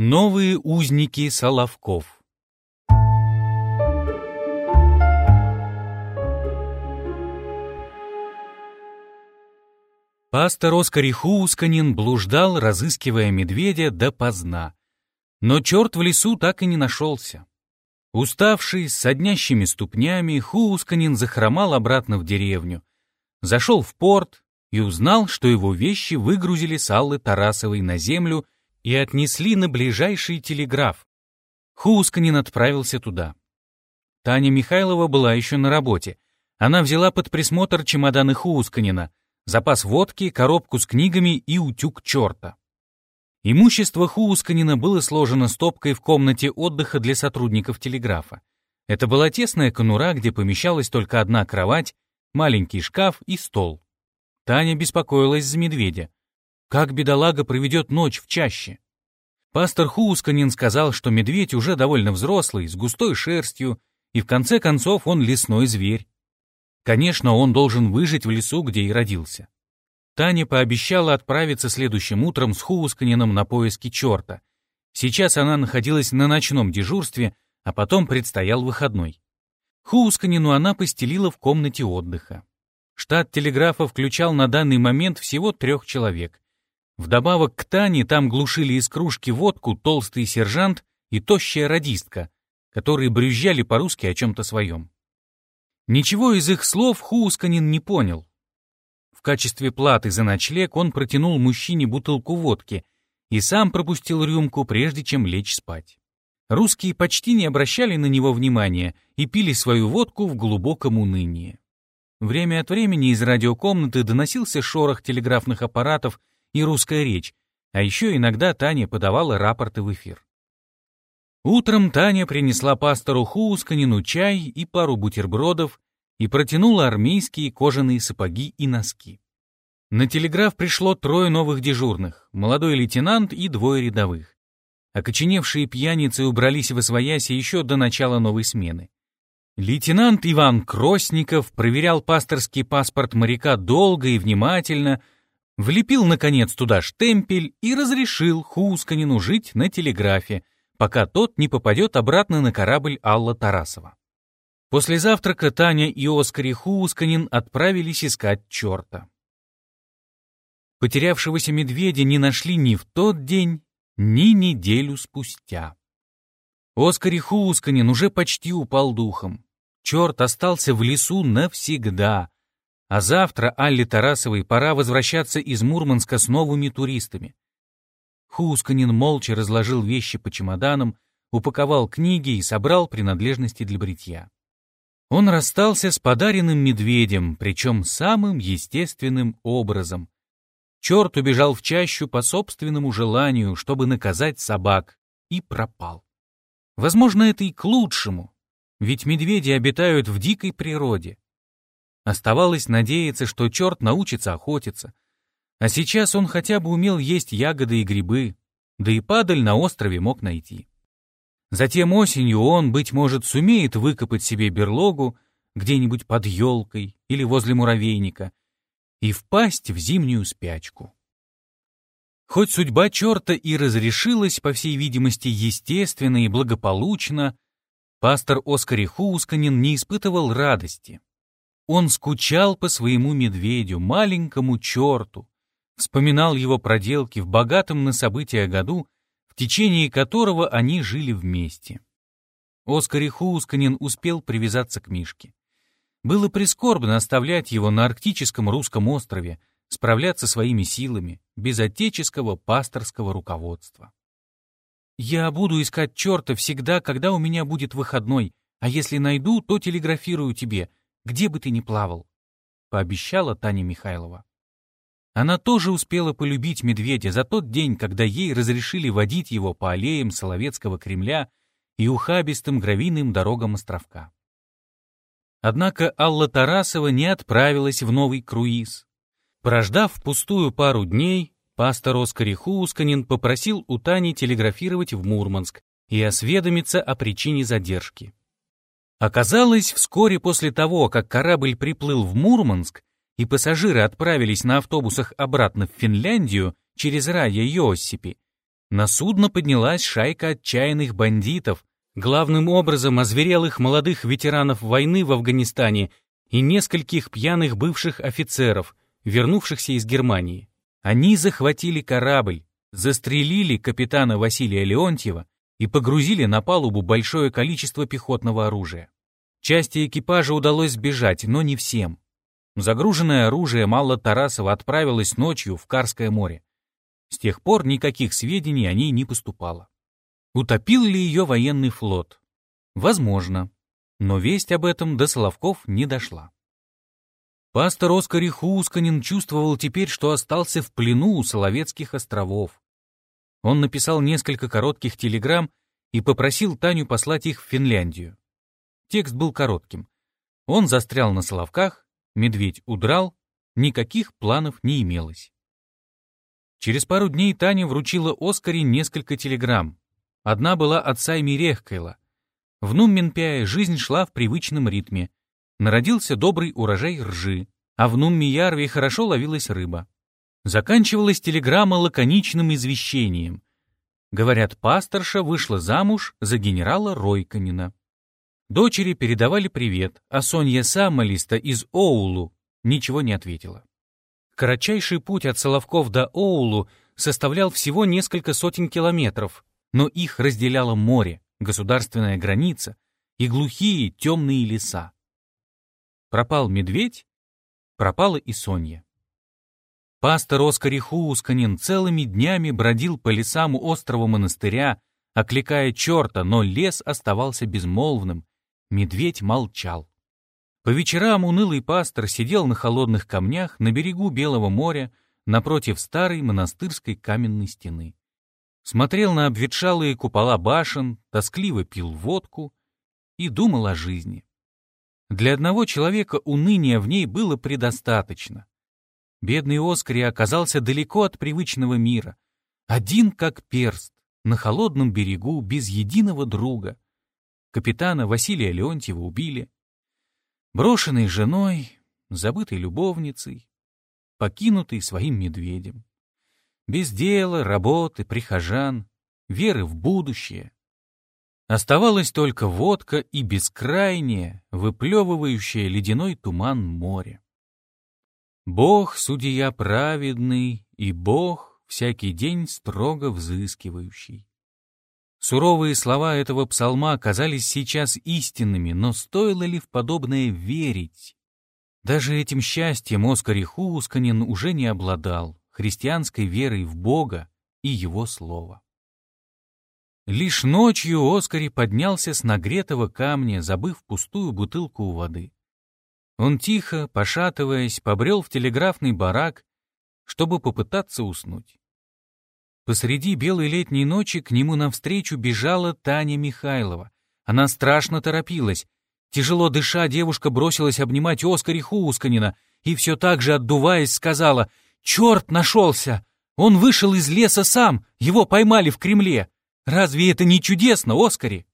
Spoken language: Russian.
Новые узники Соловков Пастор Оскар Хусканин блуждал, разыскивая медведя допоздна. Но черт в лесу так и не нашелся. Уставший, с соднящими ступнями, Хусканин захромал обратно в деревню. Зашел в порт и узнал, что его вещи выгрузили с Аллы Тарасовой на землю и отнесли на ближайший телеграф. Хусканин отправился туда. Таня Михайлова была еще на работе. Она взяла под присмотр чемоданы Хусканина, запас водки, коробку с книгами и утюг черта. Имущество Хусканина было сложено стопкой в комнате отдыха для сотрудников телеграфа. Это была тесная конура, где помещалась только одна кровать, маленький шкаф и стол. Таня беспокоилась за медведя. Как бедолага проведет ночь в чаще? Пастор Хусканин сказал, что медведь уже довольно взрослый, с густой шерстью, и в конце концов он лесной зверь. Конечно, он должен выжить в лесу, где и родился. Таня пообещала отправиться следующим утром с Хусканином на поиски черта. Сейчас она находилась на ночном дежурстве, а потом предстоял выходной. Хусканину она постелила в комнате отдыха. Штат телеграфа включал на данный момент всего трех человек. Вдобавок к Тане там глушили из кружки водку толстый сержант и тощая радистка, которые брюзжали по-русски о чем-то своем. Ничего из их слов Хусканин не понял. В качестве платы за ночлег он протянул мужчине бутылку водки и сам пропустил рюмку, прежде чем лечь спать. Русские почти не обращали на него внимания и пили свою водку в глубоком унынии. Время от времени из радиокомнаты доносился шорох телеграфных аппаратов и русская речь, а еще иногда Таня подавала рапорты в эфир. Утром Таня принесла пастору Хусканину чай и пару бутербродов и протянула армейские кожаные сапоги и носки. На телеграф пришло трое новых дежурных, молодой лейтенант и двое рядовых. Окоченевшие пьяницы убрались в освояси еще до начала новой смены. Лейтенант Иван Кросников проверял пасторский паспорт моряка долго и внимательно, влепил, наконец, туда штемпель и разрешил Хусканину жить на телеграфе, пока тот не попадет обратно на корабль Алла Тарасова. После завтрака Таня и Оскар Хусканин отправились искать черта. Потерявшегося медведя не нашли ни в тот день, ни неделю спустя. Оскар Хусканин уже почти упал духом. Черт остался в лесу навсегда, а завтра Алле Тарасовой пора возвращаться из Мурманска с новыми туристами. Хусканин молча разложил вещи по чемоданам, упаковал книги и собрал принадлежности для бритья. Он расстался с подаренным медведем, причем самым естественным образом. Черт убежал в чащу по собственному желанию, чтобы наказать собак, и пропал. Возможно, это и к лучшему, ведь медведи обитают в дикой природе. Оставалось надеяться, что черт научится охотиться. А сейчас он хотя бы умел есть ягоды и грибы, да и падаль на острове мог найти. Затем осенью он, быть может, сумеет выкопать себе берлогу где-нибудь под елкой или возле муравейника и впасть в зимнюю спячку. Хоть судьба черта и разрешилась, по всей видимости, естественно и благополучно, пастор Оскар Хусканин не испытывал радости. Он скучал по своему медведю, маленькому черту, вспоминал его проделки в богатом на события году, в течение которого они жили вместе. Оскар Хусканин успел привязаться к Мишке. Было прискорбно оставлять его на арктическом русском острове, справляться своими силами, без отеческого пасторского руководства. «Я буду искать черта всегда, когда у меня будет выходной, а если найду, то телеграфирую тебе», где бы ты ни плавал», — пообещала Таня Михайлова. Она тоже успела полюбить медведя за тот день, когда ей разрешили водить его по аллеям Соловецкого Кремля и ухабистым гравийным дорогам островка. Однако Алла Тарасова не отправилась в новый круиз. Прождав пустую пару дней, пастор Оскар Хусканин попросил у Тани телеграфировать в Мурманск и осведомиться о причине задержки. Оказалось, вскоре после того, как корабль приплыл в Мурманск, и пассажиры отправились на автобусах обратно в Финляндию через Рая Йосипи, На судно поднялась шайка отчаянных бандитов, главным образом озверелых молодых ветеранов войны в Афганистане и нескольких пьяных бывших офицеров, вернувшихся из Германии. Они захватили корабль, застрелили капитана Василия Леонтьева и погрузили на палубу большое количество пехотного оружия. Части экипажа удалось сбежать, но не всем. Загруженное оружие Малла Тарасова отправилось ночью в Карское море. С тех пор никаких сведений о ней не поступало. Утопил ли ее военный флот? Возможно. Но весть об этом до Соловков не дошла. Пастор Оскар Хусканин чувствовал теперь, что остался в плену у Соловецких островов. Он написал несколько коротких телеграмм и попросил Таню послать их в Финляндию. Текст был коротким. Он застрял на Соловках, медведь удрал, никаких планов не имелось. Через пару дней Таня вручила Оскаре несколько телеграмм. Одна была от Сайми Рехкайла. В Нумменпяе жизнь шла в привычном ритме. Народился добрый урожай ржи, а в Нуммиярве хорошо ловилась рыба. Заканчивалась телеграмма лаконичным извещением. Говорят, пасторша вышла замуж за генерала Ройканина. Дочери передавали привет, а Сонья Самолиста из Оулу ничего не ответила. Кратчайший путь от Соловков до Оулу составлял всего несколько сотен километров, но их разделяло море, государственная граница и глухие темные леса. Пропал медведь, пропала и Соня. Пастор Оскар Хусканин целыми днями бродил по лесам у острова монастыря, окликая черта, но лес оставался безмолвным, медведь молчал. По вечерам унылый пастор сидел на холодных камнях на берегу Белого моря напротив старой монастырской каменной стены. Смотрел на обветшалые купола башен, тоскливо пил водку и думал о жизни. Для одного человека уныния в ней было предостаточно. Бедный Оскари оказался далеко от привычного мира, один как перст, на холодном берегу, без единого друга. Капитана Василия Леонтьева убили, брошенной женой, забытой любовницей, покинутой своим медведем. Без дела, работы, прихожан, веры в будущее. Оставалась только водка и бескрайнее, выплевывающее ледяной туман море. Бог, судья праведный, и Бог, всякий день строго взыскивающий. Суровые слова этого псалма казались сейчас истинными, но стоило ли в подобное верить? Даже этим счастьем Оскар Хусканин уже не обладал, христианской верой в Бога и Его Слово. Лишь ночью Оскари поднялся с нагретого камня, забыв пустую бутылку у воды. Он тихо, пошатываясь, побрел в телеграфный барак, чтобы попытаться уснуть. Посреди белой летней ночи к нему навстречу бежала Таня Михайлова. Она страшно торопилась. Тяжело дыша, девушка бросилась обнимать Оскари Хусканина и все так же, отдуваясь, сказала «Черт нашелся! Он вышел из леса сам, его поймали в Кремле! Разве это не чудесно, Оскари?»